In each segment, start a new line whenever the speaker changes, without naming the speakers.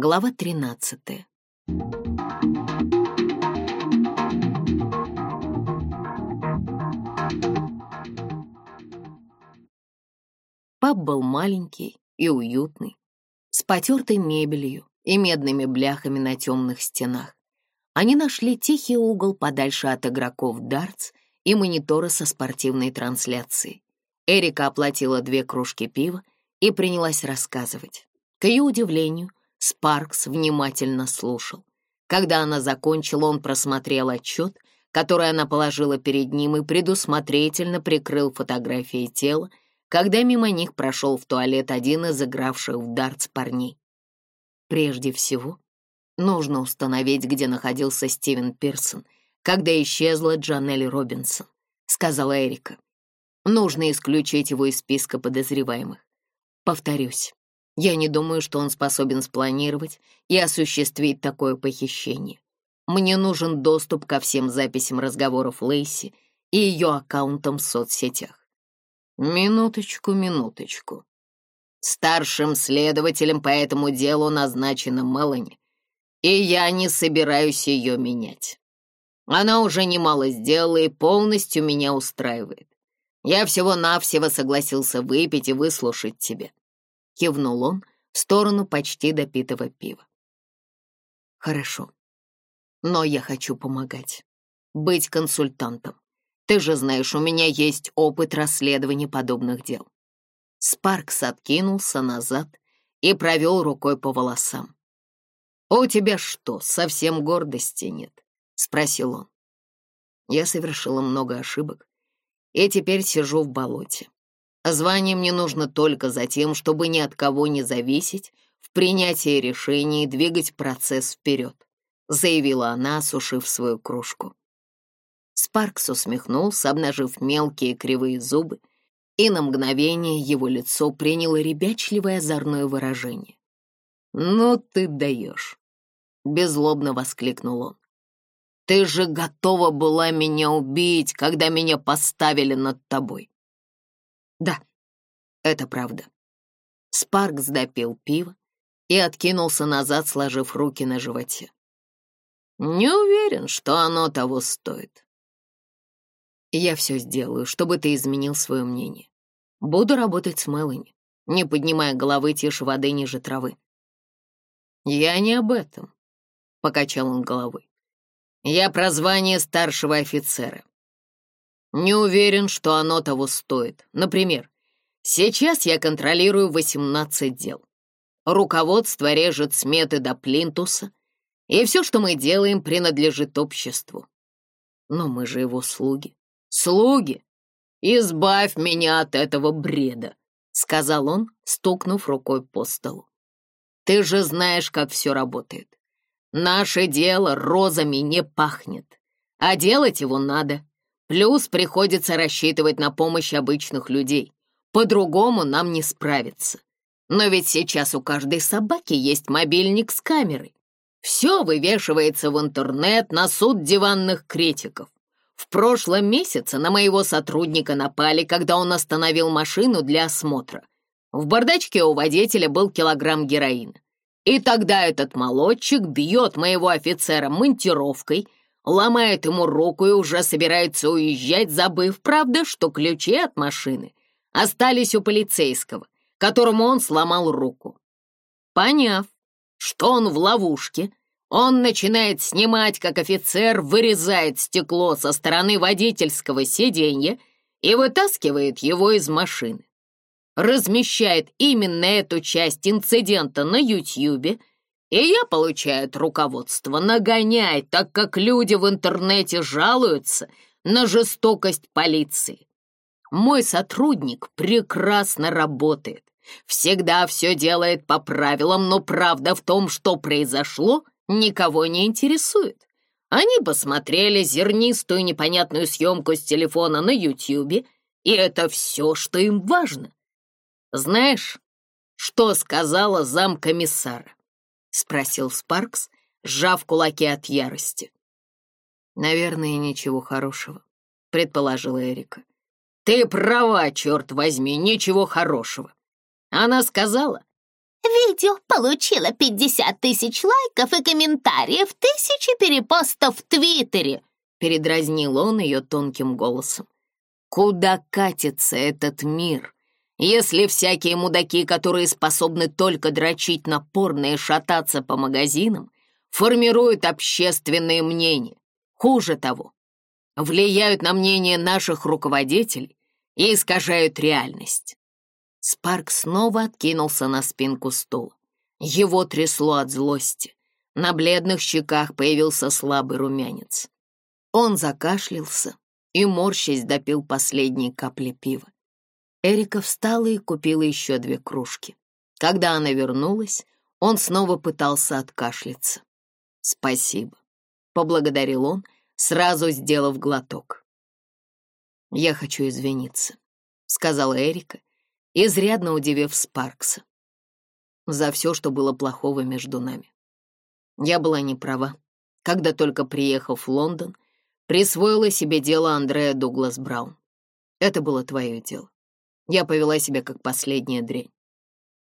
Глава 13. Паб был маленький и уютный, с потертой мебелью и медными бляхами на темных стенах. Они нашли тихий угол подальше от игроков дартс и монитора со спортивной трансляцией. Эрика оплатила две кружки пива и принялась рассказывать. К ее удивлению, Спаркс внимательно слушал. Когда она закончила, он просмотрел отчет, который она положила перед ним и предусмотрительно прикрыл фотографии тела, когда мимо них прошел в туалет один из игравших в дартс парней. Прежде всего, нужно установить, где находился Стивен Пирсон, когда исчезла Джанель Робинсон, сказала Эрика. Нужно исключить его из списка подозреваемых. Повторюсь, я не думаю, что он способен спланировать и осуществить такое похищение. Мне нужен доступ ко всем записям разговоров Лейси и ее аккаунтам в соцсетях. Минуточку, минуточку. Старшим следователем по этому делу назначена Мелани, и я не собираюсь ее менять. Она уже немало сделала и полностью меня устраивает. Я всего-навсего согласился выпить и выслушать тебя. — кивнул он в сторону почти допитого пива. «Хорошо. Но я хочу помогать. Быть консультантом. Ты же знаешь, у меня есть опыт расследования подобных дел». Спаркс откинулся назад и провел рукой по волосам. «А «У тебя что, совсем гордости нет?» — спросил он. Я совершила много ошибок и теперь сижу в болоте. Звание мне нужно только за тем, чтобы ни от кого не зависеть, в принятии решений и двигать процесс вперед», — заявила она, осушив свою кружку. Спаркс усмехнулся, обнажив мелкие кривые зубы, и на мгновение его лицо приняло ребячливое озорное выражение. «Ну ты даешь!» — беззлобно воскликнул он. «Ты же готова была меня убить, когда меня поставили над тобой!» Да, это правда. Спаркс допил пиво и откинулся назад, сложив руки на животе. Не уверен, что оно того стоит. Я все сделаю, чтобы ты изменил свое мнение. Буду работать с Мелани, не поднимая головы тише воды ниже травы. Я не об этом, — покачал он головой. Я про звание старшего офицера. Не уверен, что оно того стоит. Например, сейчас я контролирую 18 дел. Руководство режет сметы до плинтуса, и все, что мы делаем, принадлежит обществу. Но мы же его слуги. Слуги! Избавь меня от этого бреда, сказал он, стукнув рукой по столу. Ты же знаешь, как все работает. Наше дело розами не пахнет, а делать его надо. Плюс приходится рассчитывать на помощь обычных людей. По-другому нам не справиться. Но ведь сейчас у каждой собаки есть мобильник с камерой. Все вывешивается в интернет на суд диванных критиков. В прошлом месяце на моего сотрудника напали, когда он остановил машину для осмотра. В бардачке у водителя был килограмм героина. И тогда этот молодчик бьет моего офицера монтировкой — ломает ему руку и уже собирается уезжать, забыв, правда, что ключи от машины остались у полицейского, которому он сломал руку. Поняв, что он в ловушке, он начинает снимать, как офицер вырезает стекло со стороны водительского сиденья и вытаскивает его из машины. Размещает именно эту часть инцидента на Ютьюбе и я, получает руководство, нагоняй, так как люди в интернете жалуются на жестокость полиции. Мой сотрудник прекрасно работает, всегда все делает по правилам, но правда в том, что произошло, никого не интересует. Они посмотрели зернистую непонятную съемку с телефона на Ютьюбе, и это все, что им важно. Знаешь, что сказала замкомиссара? — спросил Спаркс, сжав кулаки от ярости. «Наверное, ничего хорошего», — предположила Эрика. «Ты права, черт возьми, ничего хорошего». Она сказала.
«Видео получило 50 тысяч лайков и комментариев, тысячи перепостов в Твиттере», —
передразнил он ее тонким голосом. «Куда катится этот мир?» Если всякие мудаки, которые способны только дрочить на порно и шататься по магазинам, формируют общественные мнения, хуже того, влияют на мнение наших руководителей и искажают реальность. Спарк снова откинулся на спинку стула. Его трясло от злости. На бледных щеках появился слабый румянец. Он закашлялся и, морщись, допил последние капли пива. Эрика встала и купила еще две кружки. Когда она вернулась, он снова пытался откашляться. «Спасибо», — поблагодарил он, сразу сделав глоток. «Я хочу извиниться», — сказала Эрика, изрядно удивив Спаркса. «За все, что было плохого между нами. Я была не права, когда только приехав в Лондон, присвоила себе дело Андрея Дуглас Браун. Это было твое дело. Я повела себя как последняя дрянь.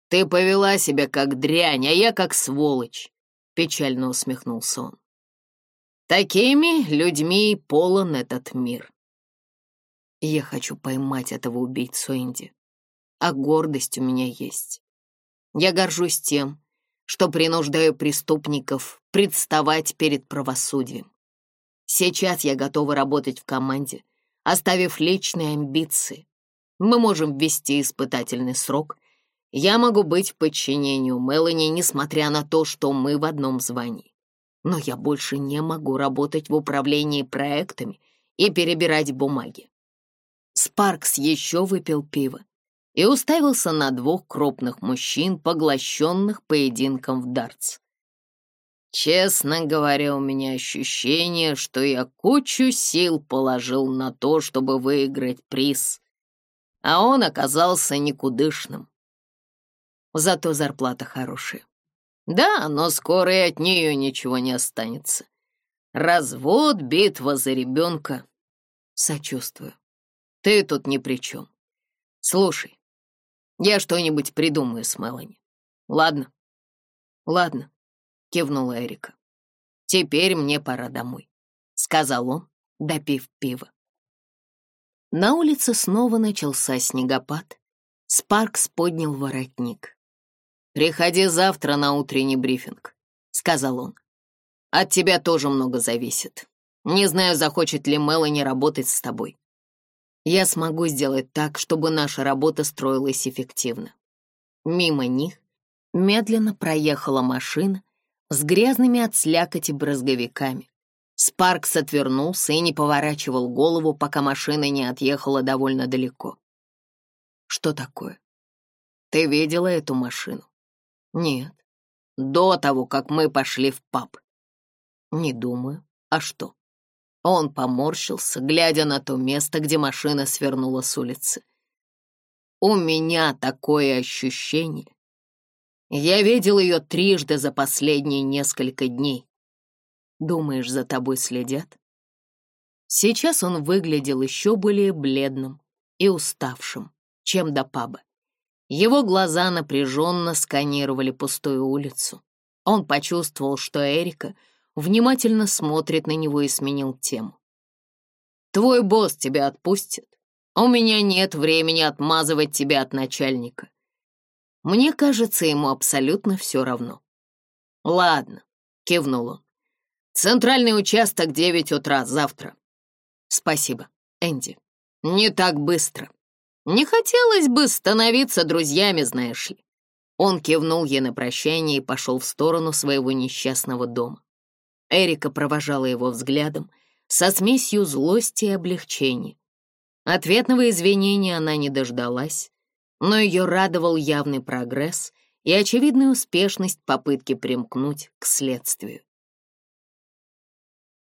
«Ты повела себя как дрянь, а я как сволочь», — печально усмехнулся он. «Такими людьми полон этот мир». «Я хочу поймать этого убийцу Энди, а гордость у меня есть. Я горжусь тем, что принуждаю преступников представать перед правосудием. Сейчас я готова работать в команде, оставив личные амбиции, мы можем ввести испытательный срок. Я могу быть в подчинении Мелани, несмотря на то, что мы в одном звании. Но я больше не могу работать в управлении проектами и перебирать бумаги. Спаркс еще выпил пиво и уставился на двух крупных мужчин, поглощенных поединком в дартс. Честно говоря, у меня ощущение, что я кучу сил положил на то, чтобы выиграть приз, а он оказался никудышным. Зато зарплата хорошая. Да, но скоро и от нее ничего не останется. Развод, битва за ребенка. Сочувствую. Ты тут ни при чем. Слушай, я что-нибудь придумаю с Мелани. Ладно? Ладно, кивнула Эрика. Теперь мне пора домой, сказал он, допив пиво. На улице снова начался снегопад. Спаркс поднял воротник. «Приходи завтра на утренний брифинг», — сказал он. «От тебя тоже много зависит. Не знаю, захочет ли Мелани работать с тобой. Я смогу сделать так, чтобы наша работа строилась эффективно». Мимо них медленно проехала машина с грязными от слякоти брызговиками. Спаркс отвернулся и не поворачивал голову, пока машина не отъехала довольно далеко. «Что такое? Ты видела эту машину?» «Нет». «До того, как мы пошли в паб?» «Не думаю. А что?» Он поморщился, глядя на то место, где машина свернула с улицы. «У меня такое ощущение. Я видел ее трижды за последние несколько дней. Думаешь, за тобой следят?» Сейчас он выглядел еще более бледным и уставшим, чем до паба. Его глаза напряженно сканировали пустую улицу. Он почувствовал, что Эрика внимательно смотрит на него и сменил тему. «Твой босс тебя отпустит. У меня нет времени отмазывать тебя от начальника. Мне кажется, ему абсолютно все равно». «Ладно», — кивнул он. Центральный участок, 9 утра завтра. Спасибо, Энди. Не так быстро. Не хотелось бы становиться друзьями, знаешь ли. Он кивнул ей на прощание и пошел в сторону своего несчастного дома. Эрика провожала его взглядом со смесью злости и облегчения. Ответного извинения она не дождалась, но ее радовал явный прогресс и очевидная успешность попытки примкнуть к следствию.